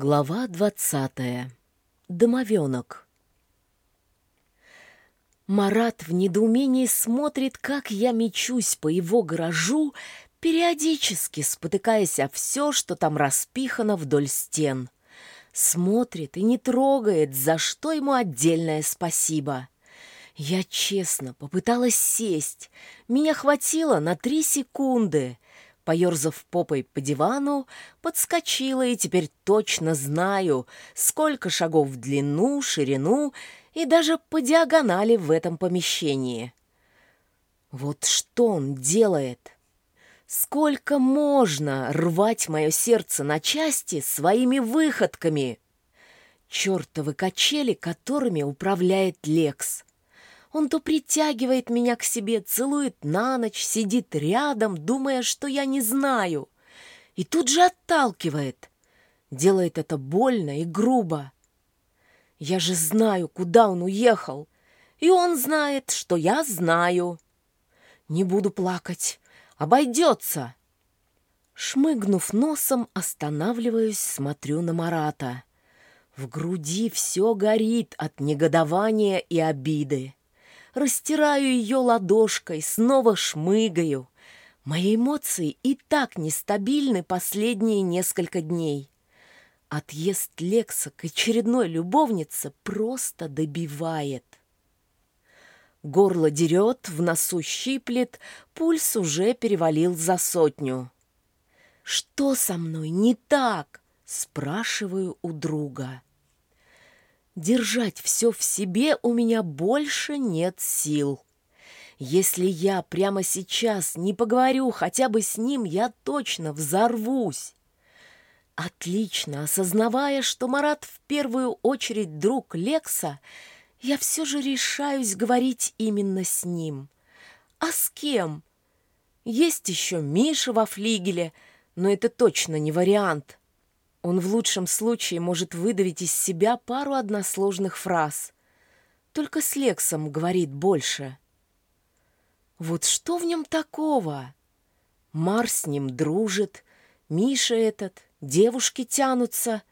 Глава двадцатая. Домовенок. Марат в недоумении смотрит, как я мечусь по его гаражу, периодически спотыкаясь о все, что там распихано вдоль стен. Смотрит и не трогает, за что ему отдельное спасибо. Я честно попыталась сесть. Меня хватило на три секунды — Поерзав попой по дивану, подскочила и теперь точно знаю, сколько шагов в длину, ширину и даже по диагонали в этом помещении. Вот что он делает? Сколько можно рвать мое сердце на части своими выходками? Чертовы качели, которыми управляет Лекс. Он то притягивает меня к себе, целует на ночь, сидит рядом, думая, что я не знаю, и тут же отталкивает. Делает это больно и грубо. Я же знаю, куда он уехал, и он знает, что я знаю. Не буду плакать, обойдется. Шмыгнув носом, останавливаюсь, смотрю на Марата. В груди все горит от негодования и обиды растираю ее ладошкой, снова шмыгаю. Мои эмоции и так нестабильны последние несколько дней. Отъезд Лекса к очередной любовнице просто добивает. Горло дерет, в носу щиплет, пульс уже перевалил за сотню. «Что со мной не так?» — спрашиваю у друга. Держать все в себе у меня больше нет сил. Если я прямо сейчас не поговорю хотя бы с ним, я точно взорвусь. Отлично осознавая, что Марат в первую очередь друг Лекса, я все же решаюсь говорить именно с ним. А с кем? Есть еще Миша во флигеле, но это точно не вариант. Он в лучшем случае может выдавить из себя пару односложных фраз. Только с Лексом говорит больше. Вот что в нем такого? Марс с ним дружит, Миша этот, девушки тянутся,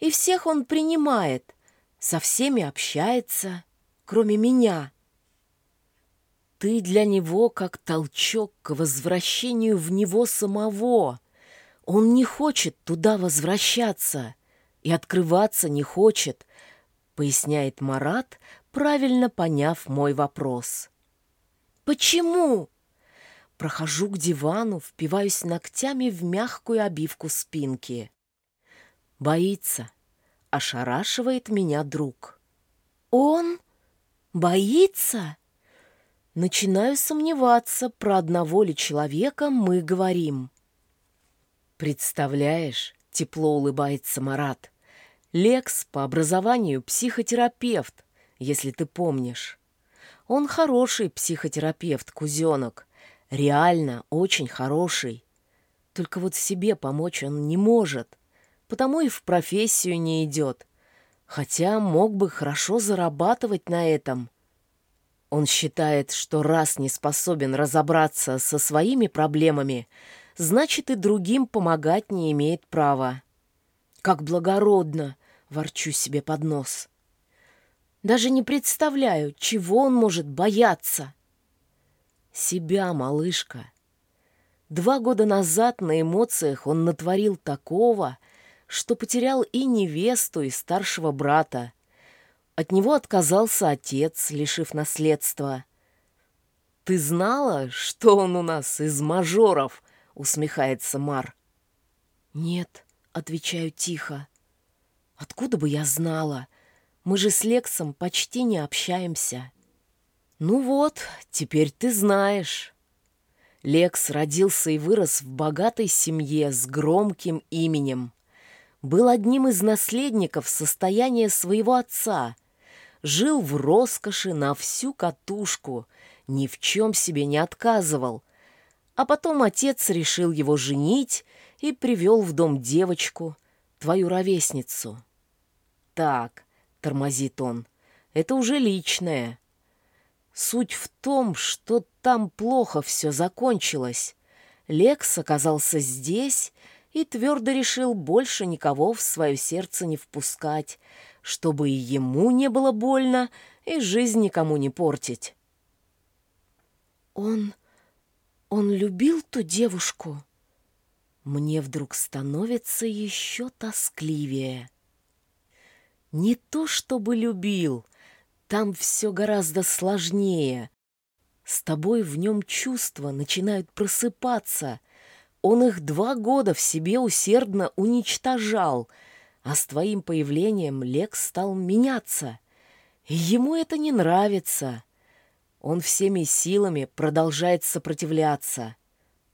и всех он принимает, со всеми общается, кроме меня. Ты для него как толчок к возвращению в него самого — он не хочет туда возвращаться и открываться не хочет, поясняет Марат, правильно поняв мой вопрос. Почему? Прохожу к дивану, впиваюсь ногтями в мягкую обивку спинки. Боится. Ошарашивает меня друг. Он боится? Начинаю сомневаться, про одного ли человека мы говорим. «Представляешь?» — тепло улыбается Марат. «Лекс по образованию психотерапевт, если ты помнишь. Он хороший психотерапевт, кузенок. Реально очень хороший. Только вот себе помочь он не может, потому и в профессию не идет. Хотя мог бы хорошо зарабатывать на этом». Он считает, что раз не способен разобраться со своими проблемами, значит и другим помогать не имеет права. Как благородно, ворчу себе под нос. Даже не представляю, чего он может бояться. Себя, малышка. Два года назад на эмоциях он натворил такого, что потерял и невесту, и старшего брата. От него отказался отец, лишив наследства. «Ты знала, что он у нас из мажоров?» — усмехается Мар. «Нет», — отвечаю тихо. «Откуда бы я знала? Мы же с Лексом почти не общаемся». «Ну вот, теперь ты знаешь». Лекс родился и вырос в богатой семье с громким именем. Был одним из наследников состояния своего отца. Жил в роскоши на всю катушку, ни в чем себе не отказывал — а потом отец решил его женить и привел в дом девочку, твою ровесницу. «Так», — тормозит он, — «это уже личное. Суть в том, что там плохо все закончилось. Лекс оказался здесь, и твердо решил больше никого в свое сердце не впускать, чтобы и ему не было больно, и жизнь никому не портить. «Он... он любил ту девушку?» Мне вдруг становится еще тоскливее. Не то чтобы любил, там все гораздо сложнее. С тобой в нем чувства начинают просыпаться. Он их два года в себе усердно уничтожал, а с твоим появлением Лекс стал меняться. Ему это не нравится. Он всеми силами продолжает сопротивляться.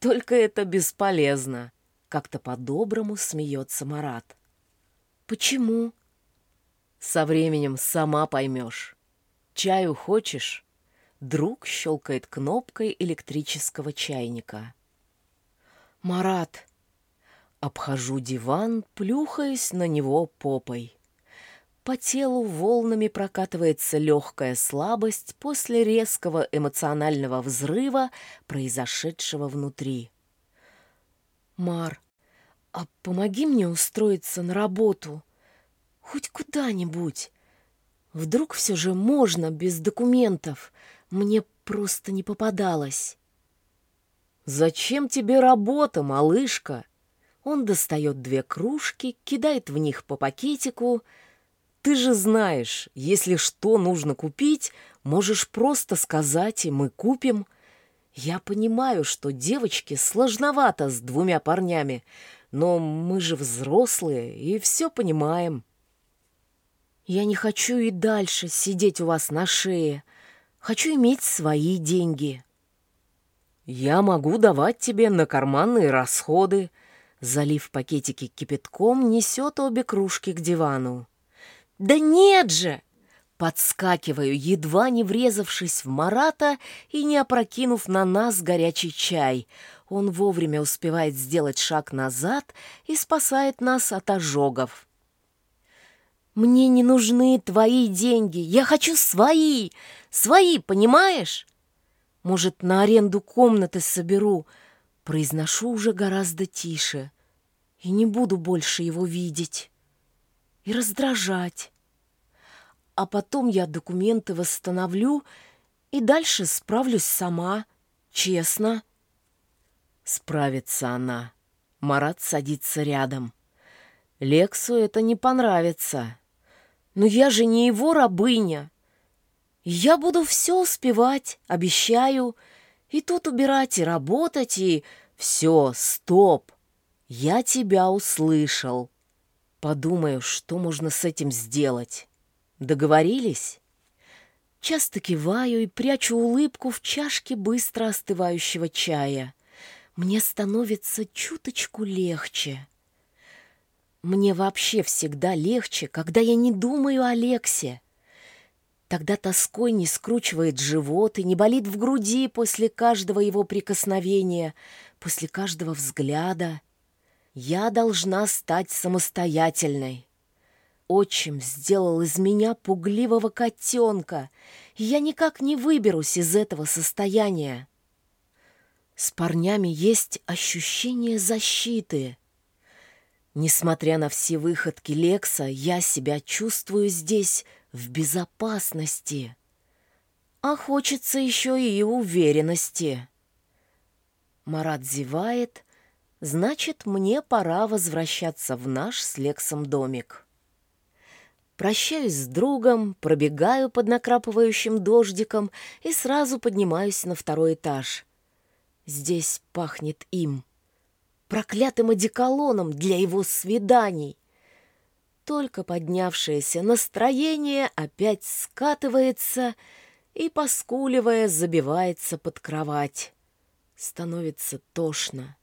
Только это бесполезно. Как-то по-доброму смеется Марат. Почему? Со временем сама поймешь. Чаю хочешь? Друг щелкает кнопкой электрического чайника. Марат. Обхожу диван, плюхаясь на него попой. По телу волнами прокатывается легкая слабость после резкого эмоционального взрыва, произошедшего внутри. «Мар, а помоги мне устроиться на работу. Хоть куда-нибудь. Вдруг все же можно без документов. Мне просто не попадалось». «Зачем тебе работа, малышка?» Он достает две кружки, кидает в них по пакетику. «Ты же знаешь, если что нужно купить, можешь просто сказать, и мы купим». Я понимаю, что девочке сложновато с двумя парнями, но мы же взрослые и все понимаем. Я не хочу и дальше сидеть у вас на шее. Хочу иметь свои деньги. Я могу давать тебе на карманные расходы. Залив пакетики кипятком, несет обе кружки к дивану. Да нет же! Подскакиваю, едва не врезавшись в Марата и не опрокинув на нас горячий чай. Он вовремя успевает сделать шаг назад и спасает нас от ожогов. «Мне не нужны твои деньги, я хочу свои, свои, понимаешь? Может, на аренду комнаты соберу, произношу уже гораздо тише и не буду больше его видеть и раздражать а потом я документы восстановлю и дальше справлюсь сама, честно. Справится она. Марат садится рядом. Лексу это не понравится. Но я же не его рабыня. Я буду все успевать, обещаю. И тут убирать, и работать, и... Все, стоп. Я тебя услышал. Подумаю, что можно с этим сделать. Договорились? Часто киваю и прячу улыбку в чашке быстро остывающего чая. Мне становится чуточку легче. Мне вообще всегда легче, когда я не думаю о Лексе. Тогда тоской не скручивает живот и не болит в груди после каждого его прикосновения, после каждого взгляда. Я должна стать самостоятельной. Отчим сделал из меня пугливого котенка, я никак не выберусь из этого состояния. С парнями есть ощущение защиты. Несмотря на все выходки Лекса, я себя чувствую здесь в безопасности. А хочется еще и уверенности. Марат зевает, значит, мне пора возвращаться в наш с Лексом домик. Прощаюсь с другом, пробегаю под накрапывающим дождиком и сразу поднимаюсь на второй этаж. Здесь пахнет им. Проклятым одеколоном для его свиданий. Только поднявшееся настроение опять скатывается и, поскуливая, забивается под кровать. Становится тошно.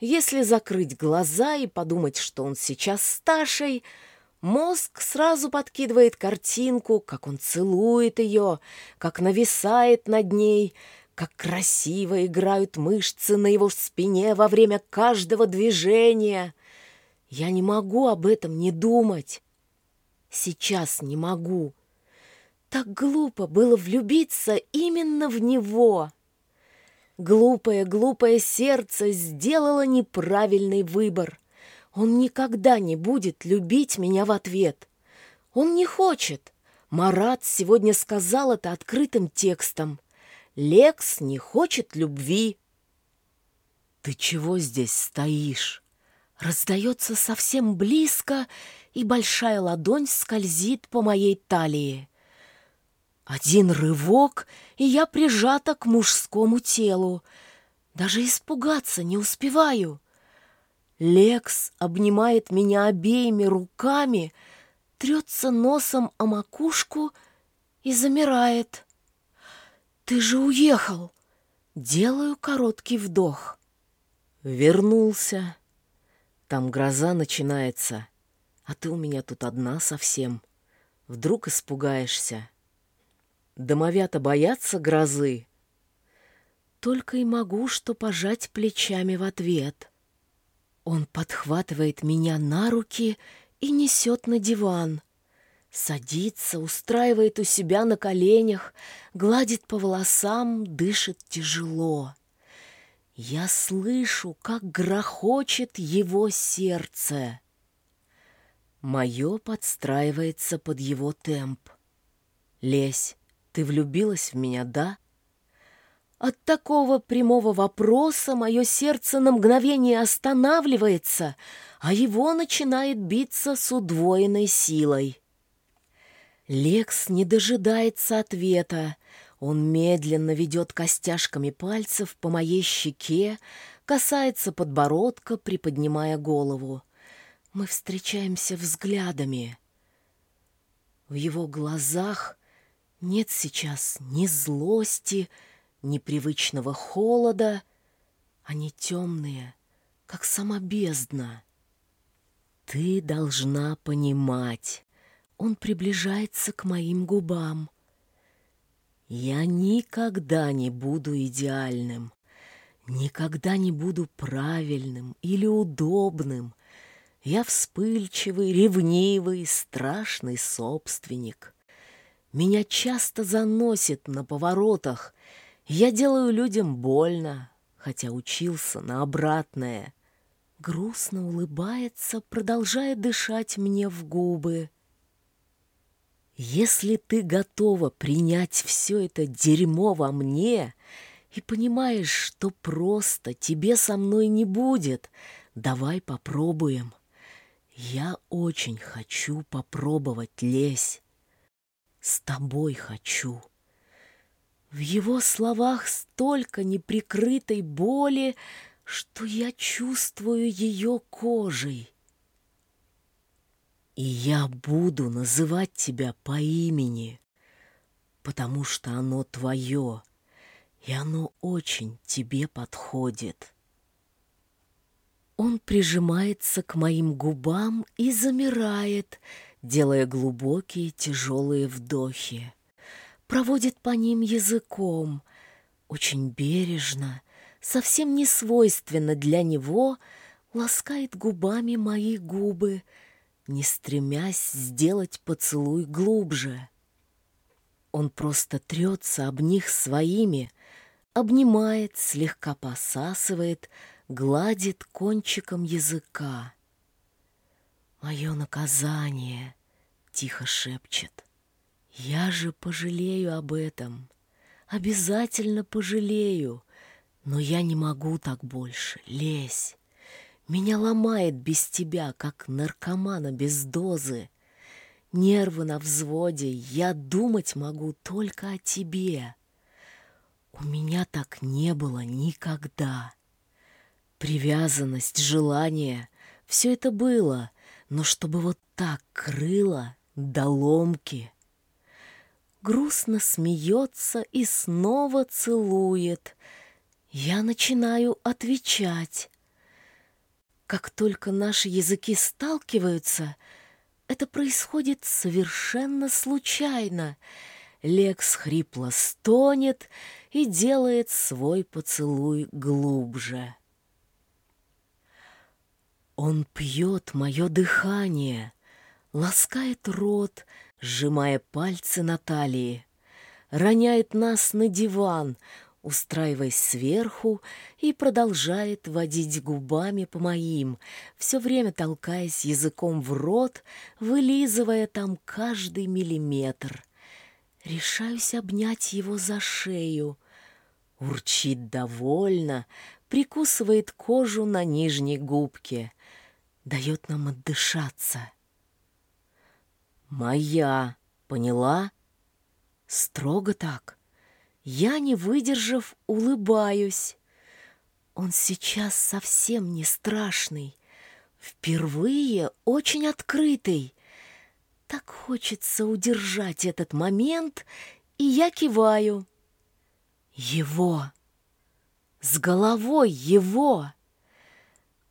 Если закрыть глаза и подумать, что он сейчас старший — Мозг сразу подкидывает картинку, как он целует ее, как нависает над ней, как красиво играют мышцы на его спине во время каждого движения. Я не могу об этом не думать. Сейчас не могу. Так глупо было влюбиться именно в него. Глупое, глупое сердце сделало неправильный выбор. Он никогда не будет любить меня в ответ. Он не хочет. Марат сегодня сказал это открытым текстом. Лекс не хочет любви. «Ты чего здесь стоишь?» Раздается совсем близко, и большая ладонь скользит по моей талии. Один рывок, и я прижата к мужскому телу. Даже испугаться не успеваю. Лекс обнимает меня обеими руками, трется носом о макушку и замирает. «Ты же уехал!» Делаю короткий вдох. Вернулся. Там гроза начинается, а ты у меня тут одна совсем. Вдруг испугаешься. Домовята боятся грозы. Только и могу что пожать плечами в ответ. Он подхватывает меня на руки и несет на диван. Садится, устраивает у себя на коленях, гладит по волосам, дышит тяжело. Я слышу, как грохочет его сердце. Мое подстраивается под его темп. Лезь, ты влюбилась в меня, да? От такого прямого вопроса мое сердце на мгновение останавливается, а его начинает биться с удвоенной силой. Лекс не дожидается ответа. Он медленно ведет костяшками пальцев по моей щеке, касается подбородка, приподнимая голову. Мы встречаемся взглядами. В его глазах нет сейчас ни злости, ни привычного холода. Они темные, как сама бездна. Ты должна понимать. Он приближается к моим губам. Я никогда не буду идеальным, никогда не буду правильным или удобным. Я вспыльчивый, ревнивый, страшный собственник. Меня часто заносит на поворотах. Я делаю людям больно, хотя учился на обратное. Грустно улыбается, продолжая дышать мне в губы. Если ты готова принять все это дерьмо во мне и понимаешь, что просто тебе со мной не будет, давай попробуем. Я очень хочу попробовать, лезь. С тобой хочу. В его словах столько неприкрытой боли, что я чувствую ее кожей. И я буду называть тебя по имени, потому что оно твое, и оно очень тебе подходит. Он прижимается к моим губам и замирает, делая глубокие тяжелые вдохи. Проводит по ним языком, очень бережно, совсем не свойственно для него, ласкает губами мои губы, не стремясь сделать поцелуй глубже. Он просто трется об них своими, обнимает, слегка посасывает, гладит кончиком языка. «Мое наказание!» — тихо шепчет. «Я же пожалею об этом, обязательно пожалею, но я не могу так больше, лезь. Меня ломает без тебя, как наркомана без дозы. Нервы на взводе, я думать могу только о тебе. У меня так не было никогда». Привязанность, желание — все это было, но чтобы вот так крыло до ломки. Грустно смеется и снова целует. Я начинаю отвечать. Как только наши языки сталкиваются, это происходит совершенно случайно. Лекс хрипло стонет и делает свой поцелуй глубже. Он пьет мое дыхание, ласкает рот, сжимая пальцы на талии, роняет нас на диван, устраиваясь сверху, и продолжает водить губами по моим, все время толкаясь языком в рот, вылизывая там каждый миллиметр. Решаюсь обнять его за шею. Урчит довольно, прикусывает кожу на нижней губке. Дает нам отдышаться. «Моя, поняла?» Строго так. Я, не выдержав, улыбаюсь. Он сейчас совсем не страшный. Впервые очень открытый. Так хочется удержать этот момент, и я киваю. Его. С головой его.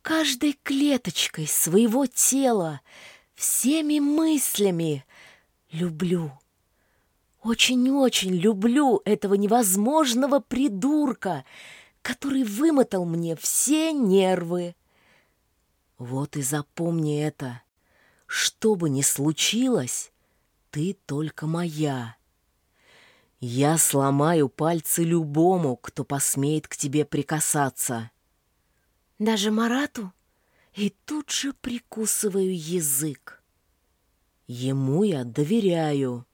Каждой клеточкой своего тела, всеми мыслями люблю. Очень-очень люблю этого невозможного придурка, который вымотал мне все нервы. Вот и запомни это. Что бы ни случилось, ты только моя. Я сломаю пальцы любому, кто посмеет к тебе прикасаться. Даже Марату? И тут же прикусываю язык. Ему я доверяю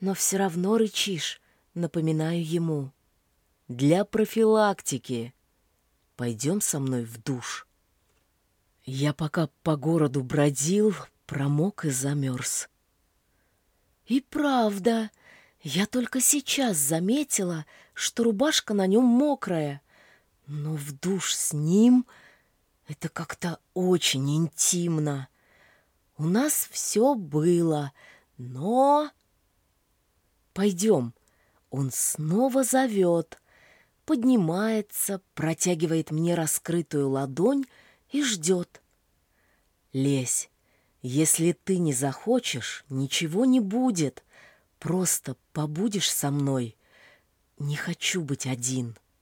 но все равно рычишь, напоминаю ему. Для профилактики. Пойдем со мной в душ. Я пока по городу бродил, промок и замерз. И правда, я только сейчас заметила, что рубашка на нем мокрая, но в душ с ним это как-то очень интимно. У нас все было, но... Пойдем. Он снова зовет, поднимается, протягивает мне раскрытую ладонь и ждет. Лезь. Если ты не захочешь, ничего не будет. Просто побудешь со мной. Не хочу быть один.